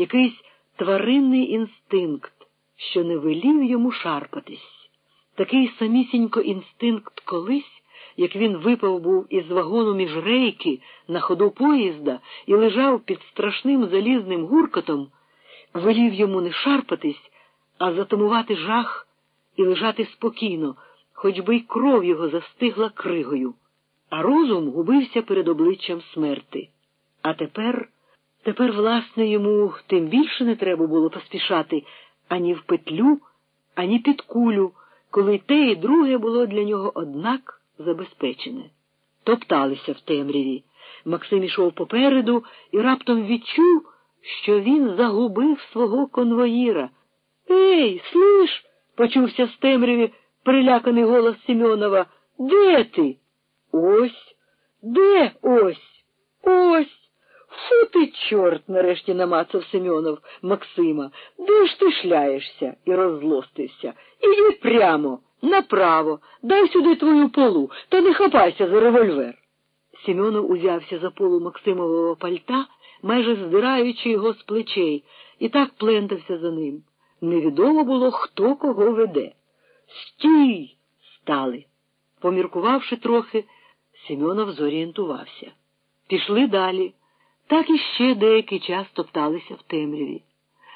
якийсь тваринний інстинкт, що не велів йому шарпатись, такий самісінько інстинкт колись, як він випав був із вагону між рейки на ходу поїзда і лежав під страшним залізним гуркотом, велів йому не шарпатись, а затамувати жах і лежати спокійно, хоч би й кров його застигла кригою, а розум губився перед обличчям смерти. А тепер, тепер, власне, йому тим більше не треба було поспішати ані в петлю, ані під кулю, коли те і друге було для нього однак забезпечене. Топталися в темряві. Максим ішов попереду і раптом відчув, що він загубив свого конвоїра. Ей, слиш, почувся з темряві приляканий голос Семенова. Де ти? Ось. Де ось? Ось. Фу ти, чорт, нарешті намацав Семенов Максима. Де ж ти шляєшся? і роззлостився. Іди прямо, направо, дай сюди твою полу, та не хапайся за револьвер. Семенов узявся за полу Максимового пальта, майже здираючи його з плечей, і так плентався за ним. Невідомо було, хто кого веде. Стій! стали. Поміркувавши трохи, Семенов зорієнтувався. Пішли далі. Так іще деякий час топталися в темряві.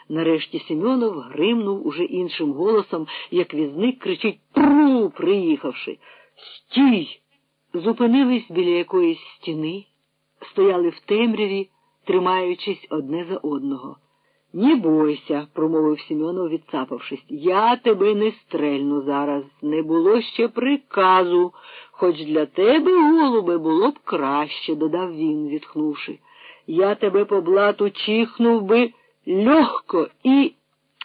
Нарешті Семенов гримнув уже іншим голосом, як візник кричить Пру, приїхавши. Стій! Зупинились біля якоїсь стіни, стояли в темряві, тримаючись одне за одного. Не бойся, промовив Семенов, відцапавшись. Я тебе не стрельну зараз. Не було ще приказу, хоч для тебе, голубе, було б краще, додав він, зітхнувши. Я тебе по блату чихнув би легко і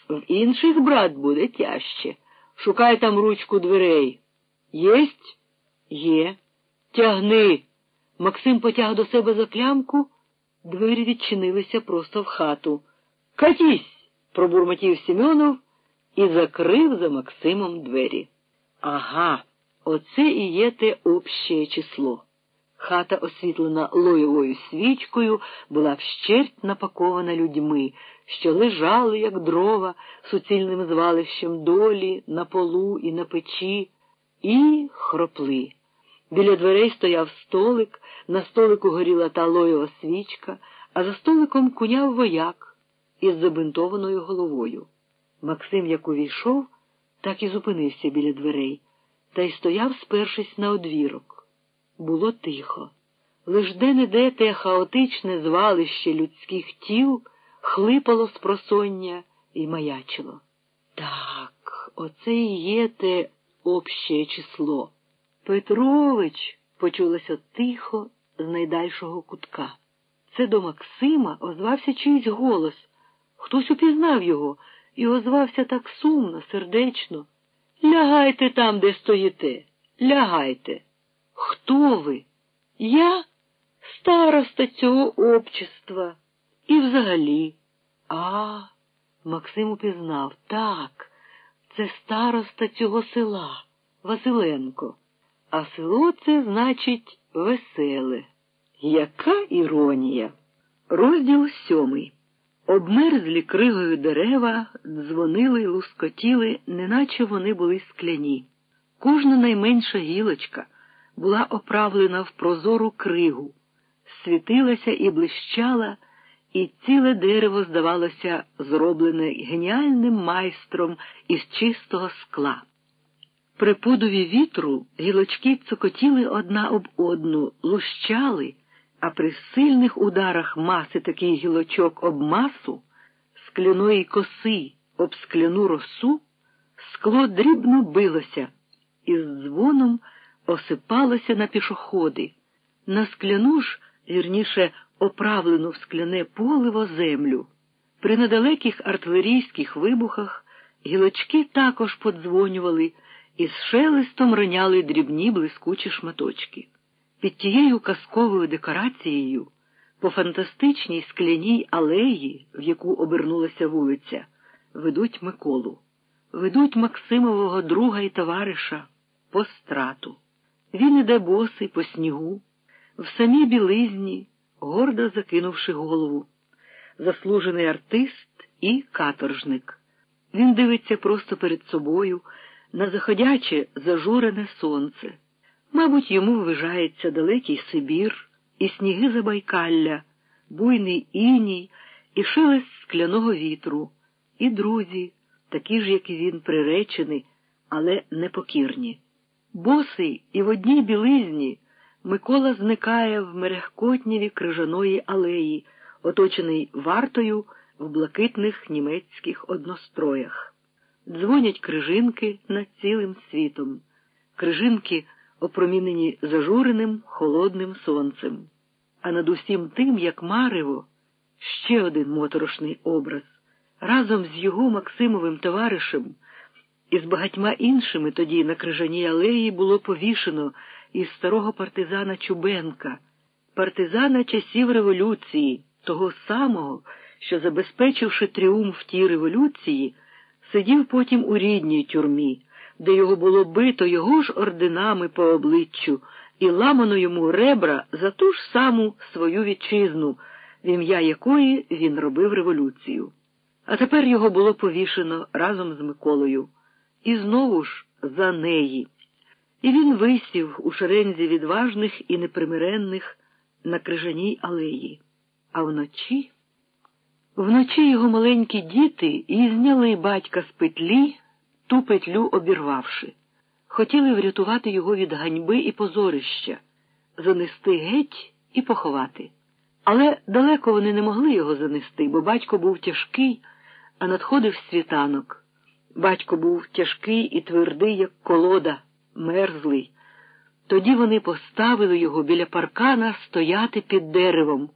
в інших, брат, буде тяжче. Шукай там ручку дверей. Єсть? Є. Тягни. Максим потяг до себе за клямку, двері відчинилися просто в хату. Катісь, пробурмотів Семенов і закрив за Максимом двері. Ага, оце і є те обще число. Хата, освітлена лоєвою свічкою, була вщерть напакована людьми, що лежали, як дрова, суцільним звалищем долі, на полу і на печі, і хропли. Біля дверей стояв столик, на столику горіла та лоєва свічка, а за столиком куняв вояк із забинтованою головою. Максим, як увійшов, так і зупинився біля дверей, та й стояв, спершись на одвірок. Було тихо. Лиш де-не-де те хаотичне звалище людських тіл хлипало з просоння і маячило. Так, оце і є те обще число. Петрович, почулося тихо з найдальшого кутка. Це до Максима озвався чийсь голос. Хтось упізнав його і озвався так сумно, сердечно. Лягайте там, де стоїте. Лягайте. Хто ви? Я староста цього общества. І взагалі. А, Максим упізнав. Так, це староста цього села, Василенко. А село це, значить, веселе. Яка іронія? Розділ сьомий. Обмерзлі кригою дерева дзвонили й лускотіли, неначе вони були скляні. Кожна найменша гілочка була оправлена в прозору кригу, світилася і блищала, і ціле дерево, здавалося, зроблене геніальним майстром із чистого скла. При подуві вітру гілочки цокотіли одна об одну, лущали а при сильних ударах маси таких гілочок об масу, скляної коси об скляну росу, скло дрібно билося і з дзвоном осипалося на пішоходи, на скляну ж, вірніше, оправлену в скляне поливо землю. При недалеких артилерійських вибухах гілочки також подзвонювали і з шелестом роняли дрібні блискучі шматочки. Під тією казковою декорацією, по фантастичній скляній алеї, в яку обернулася вулиця, ведуть Миколу, ведуть Максимового друга і товариша по страту. Він іде босий по снігу, в самій білизні, гордо закинувши голову. заслужений артист і каторжник. Він дивиться просто перед собою на заходяче зажурене сонце. Мабуть, йому ввижається далекий Сибір, і сніги Забайкалля, буйний іній, і шелест скляного вітру, і друзі, такі ж, як і він, приречені, але непокірні. Босий і в одній білизні Микола зникає в мерехкотніві крижаної алеї, оточений вартою в блакитних німецьких одностроях. Дзвонять крижинки над цілим світом, крижинки, опромінені зажуреним холодним сонцем. А над усім тим, як марево, ще один моторошний образ. Разом з його Максимовим товаришем і з багатьма іншими тоді на крижаній алеї було повішено із старого партизана Чубенка, партизана часів революції, того самого, що, забезпечивши тріумф тій революції, сидів потім у рідній тюрмі, де його було бито його ж орденами по обличчю і ламано йому ребра за ту ж саму свою вітчизну, в ім'я якої він робив революцію. А тепер його було повішено разом з Миколою. І знову ж за неї. І він висів у шерензі відважних і непримиренних на крижаній алеї. А вночі. Вночі його маленькі діти і зняли батька з петлі, ту петлю обірвавши. Хотіли врятувати його від ганьби і позорища, занести геть і поховати. Але далеко вони не могли його занести, бо батько був тяжкий, а надходив світанок. Батько був тяжкий і твердий, як колода, мерзлий. Тоді вони поставили його біля паркана стояти під деревом,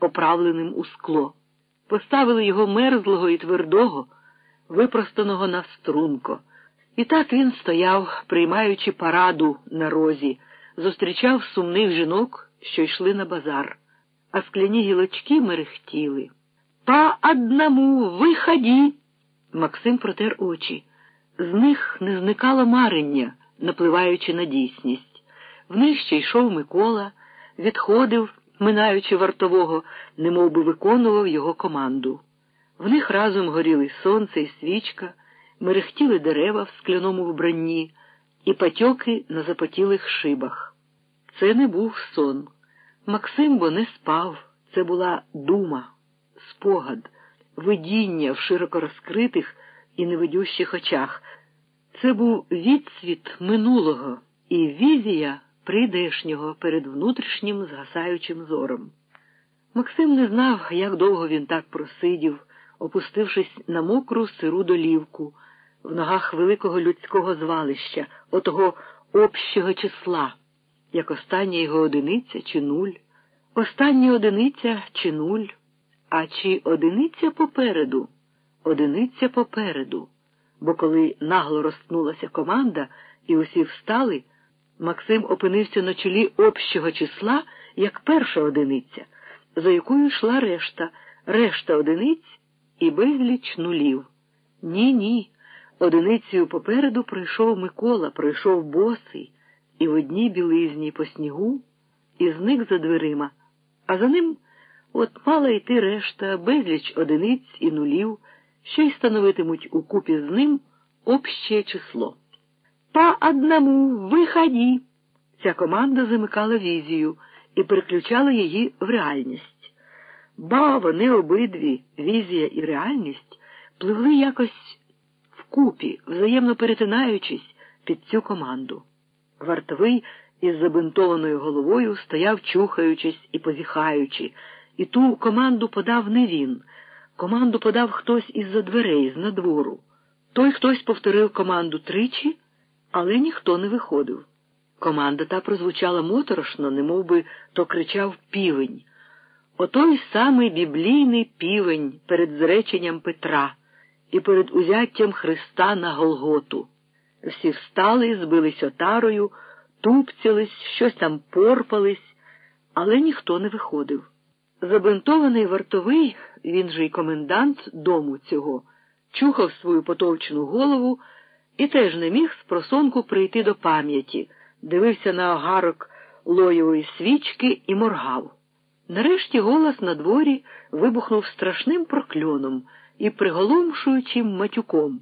оправленим у скло. Поставили його мерзлого і твердого, випростаного на струнко. І так він стояв, приймаючи параду на розі, зустрічав сумних жінок, що йшли на базар, а скляні гілочки мерехтіли. По одному виході. Максим протер очі. З них не зникало марення, напливаючи на дійсність. В них ще йшов Микола, відходив, минаючи вартового, немов би виконував його команду. В них разом горіли сонце і свічка, мерехтіли дерева в скляному вбранні і патьоки на запотілих шибах. Це не був сон. Максим бо не спав, це була дума, спогад видіння в широко розкритих і невидющих очах. Це був відсвіт минулого і візія прийдешнього перед внутрішнім згасаючим зором. Максим не знав, як довго він так просидів, опустившись на мокру сиру долівку, в ногах великого людського звалища, отого общого числа, як остання його одиниця чи нуль, остання одиниця чи нуль. А чи одиниця попереду? Одиниця попереду. Бо коли нагло розтнулася команда і усі встали, Максим опинився на чолі общого числа як перша одиниця, за якою йшла решта, решта одиниць і безліч нулів. Ні, ні. Одиницею попереду пройшов Микола, пройшов босий, і в одній білизні по снігу, і зник за дверима, а за ним. От мала йти решта, безліч одиниць і нулів, що й становитимуть у купі з ним обще число. По одному виході. Ця команда замикала візію і переключала її в реальність. Ба вони обидві, візія і реальність, пливли якось вкупі, взаємно перетинаючись під цю команду. Вартовий із забинтованою головою стояв, чухаючись і позіхаючи. І ту команду подав не він. Команду подав хтось із-за дверей, з надвору. Той хтось повторив команду тричі, але ніхто не виходив. Команда та прозвучала моторошно, немов би то кричав півень. Отой самий біблійний півень перед зреченням Петра і перед узяттям Христа на Голготу. Всі встали, збились отарою, тупцялись, щось там порпались, але ніхто не виходив. Забинтований вартовий, він же й комендант дому цього, чухав свою потовчену голову і теж не міг з просонку прийти до пам'яті, дивився на огарок лоєвої свічки і моргав. Нарешті голос на дворі вибухнув страшним прокльоном і приголомшуючим матюком.